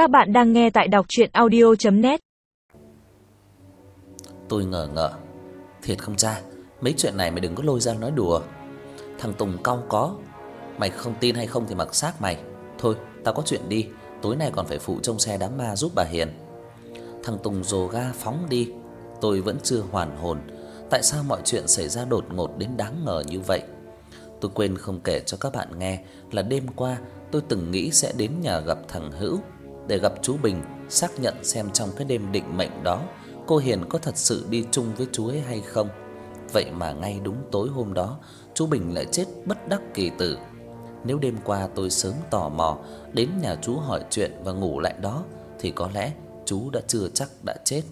Các bạn đang nghe tại đọc audio net Tôi ngờ ngợ, thiệt không cha, mấy chuyện này mày đừng có lôi ra nói đùa. Thằng Tùng cau có, mày không tin hay không thì mặc xác mày. Thôi, tao có chuyện đi, tối nay còn phải phụ trông xe đám ma giúp bà Hiền. Thằng Tùng rồ ga phóng đi, tôi vẫn chưa hoàn hồn, tại sao mọi chuyện xảy ra đột ngột đến đáng ngờ như vậy? Tôi quên không kể cho các bạn nghe là đêm qua tôi từng nghĩ sẽ đến nhà gặp thằng Hữu để gặp chú Bình, xác nhận xem trong cái đêm định mệnh đó cô Hiền có thật sự đi chung với chú ấy hay không. Vậy mà ngay đúng tối hôm đó, chú Bình lại chết bất đắc kỳ tử. Nếu đêm qua tôi sớm tò mò đến nhà chú hỏi chuyện và ngủ lại đó thì có lẽ chú đã chưa chắc đã chết.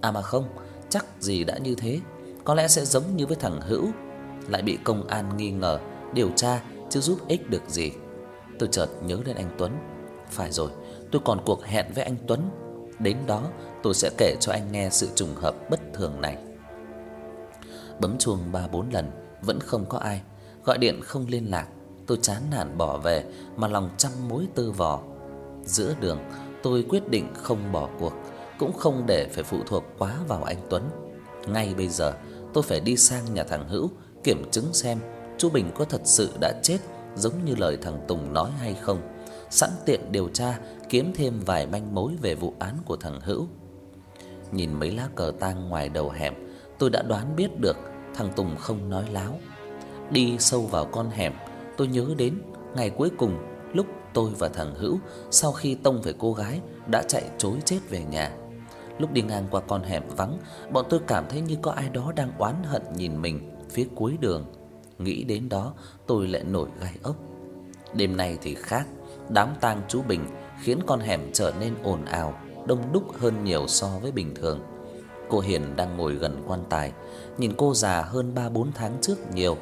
À mà không, chắc gì đã như thế, có lẽ sẽ giống như với thằng Hữu, lại bị công an nghi ngờ, điều tra chứ giúp ích được gì. Tôi chợt nhớ đến anh Tuấn. Phải rồi, tôi còn cuộc hẹn với anh Tuấn. Đến đó tôi sẽ kể cho anh nghe sự trùng hợp bất thường này. Bấm chuông 3 4 lần vẫn không có ai, gọi điện không liên lạc. Tôi chán nản bỏ về mà lòng trăm mối tư vò. Giữa đường, tôi quyết định không bỏ cuộc, cũng không để phải phụ thuộc quá vào anh Tuấn. Ngay bây giờ, tôi phải đi sang nhà thằng Hữu kiểm chứng xem chú Bình có thật sự đã chết giống như lời thằng Tùng nói hay không, sẵn tiện điều tra kiếm thêm vài manh mối về vụ án của thằng Hữu. Nhìn mấy lá cờ tang ngoài đầu hẻm, tôi đã đoán biết được thằng Tùng không nói láo. Đi sâu vào con hẻm, tôi nhớ đến ngày cuối cùng lúc tôi và thằng Hữu sau khi tông về cô gái đã chạy trối chết về nhà. Lúc đi ngang qua con hẻm vắng, bọn tôi cảm thấy như có ai đó đang oán hận nhìn mình phía cuối đường. Nghĩ đến đó, tôi lại nổi gai ốc. Đêm nay thì khác, đám tang chú Bình khiến con hẻm trở nên ồn ào, đông đúc hơn nhiều so với bình thường. Cô Hiền đang ngồi gần quan tài, nhìn cô già hơn 3 4 tháng trước nhiều.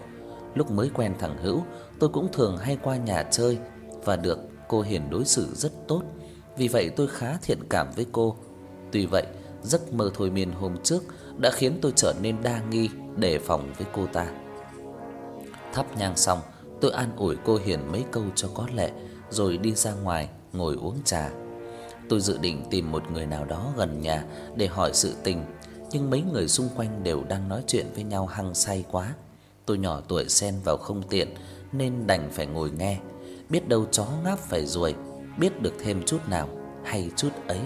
Lúc mới quen thằng Hữu, tôi cũng thường hay qua nhà chơi và được cô Hiền đối xử rất tốt. Vì vậy tôi khá thiện cảm với cô. Tuy vậy, giấc mơ thôi miên hôm trước đã khiến tôi trở nên đa nghi, đề phòng với cô ta. Thắp nhang xong, tôi an ủi cô Hiền mấy câu cho có lệ rồi đi ra ngoài ngồi uống trà. Tôi dự định tìm một người nào đó gần nhà để hỏi sự tình, nhưng mấy người xung quanh đều đang nói chuyện với nhau hăng say quá. Tôi nhỏ tuổi xen vào không tiện nên đành phải ngồi nghe, biết đâu chó ngáp phải ruồi, biết được thêm chút nào hay chút ấy.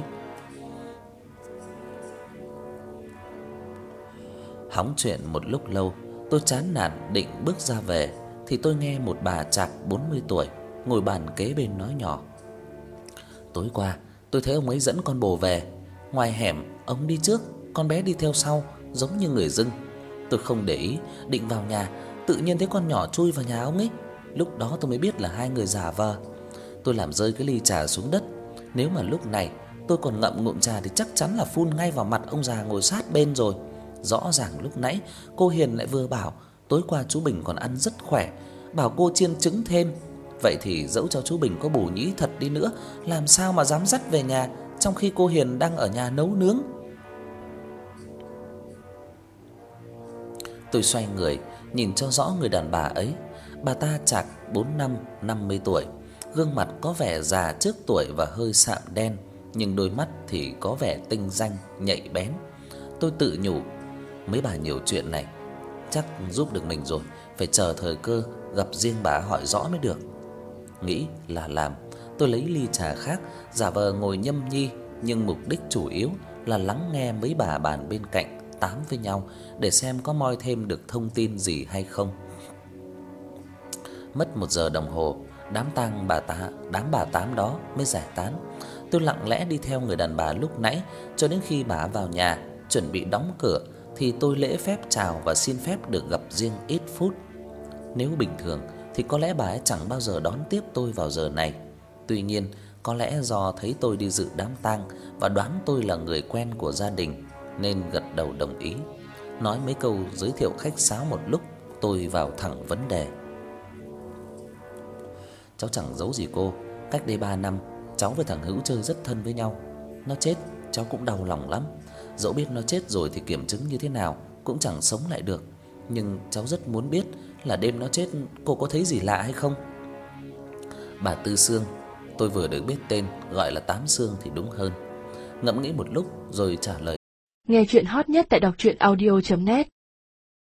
Hóng chuyện một lúc lâu, tôi chán nản định bước ra về thì tôi nghe một bà chạc 40 tuổi ngồi bàn kế bên nói nhỏ. Tối qua, tôi thấy ông ấy dẫn con bồ về, ngoài hẻm ông đi trước, con bé đi theo sau giống như người dưng. Tôi không để ý, định vào nhà, tự nhiên thấy con nhỏ chui vào nhà ông ấy. Lúc đó tôi mới biết là hai người giả vờ. Tôi làm rơi cái ly trà xuống đất. Nếu mà lúc này tôi còn ngậm ngụm trà thì chắc chắn là phun ngay vào mặt ông già ngồi sát bên rồi. Rõ ràng lúc nãy cô Hiền lại vừa bảo tối qua chú Bình còn ăn rất khỏe, bảo cô chiên trứng thêm. Vậy thì dẫu cho chú Bình có bổ nhĩ thật đi nữa, làm sao mà dám dắt về nhà trong khi cô Hiền đang ở nhà nấu nướng? Tôi xoay người, nhìn cho rõ người đàn bà ấy. Bà ta chạc 4 năm 50 tuổi, gương mặt có vẻ già trước tuổi và hơi sạm đen, nhưng đôi mắt thì có vẻ tinh danh, nhạy bén. Tôi tự nhủ, mấy bà nhiều chuyện này chắc giúp được mình rồi, phải chờ thời cơ gặp riêng bà hỏi rõ mới được. Nghĩ là làm, tôi lấy ly trà khác, giả vờ ngồi nhâm nhi, nhưng mục đích chủ yếu là lắng nghe mấy bà bàn bên cạnh tám với nhau để xem có moi thêm được thông tin gì hay không. Mất một giờ đồng hồ, đám tang bà tá, đám bà tám đó mới giải tán. Tôi lặng lẽ đi theo người đàn bà lúc nãy cho đến khi bà vào nhà chuẩn bị đóng cửa thì tôi lễ phép chào và xin phép được gặp riêng ít phút. Nếu bình thường thì có lẽ bà ấy chẳng bao giờ đón tiếp tôi vào giờ này. Tuy nhiên, có lẽ do thấy tôi đi dự đám tang và đoán tôi là người quen của gia đình nên gật đầu đồng ý. Nói mấy câu giới thiệu khách sáo một lúc, tôi vào thẳng vấn đề. Cháu chẳng giấu gì cô, cách đây 3 năm cháu với thằng Hữu chơi rất thân với nhau. Nó chết, cháu cũng đau lòng lắm. Dẫu biết nó chết rồi thì kiểm chứng như thế nào cũng chẳng sống lại được, nhưng cháu rất muốn biết là đêm nó chết cô có thấy gì lạ hay không? Bà Tư Sương, Tôi vừa được biết tên, gọi là Tám Sương thì đúng hơn. Ngẫm nghĩ một lúc rồi trả lời. Nghe chuyện hot nhất tại đọc audio net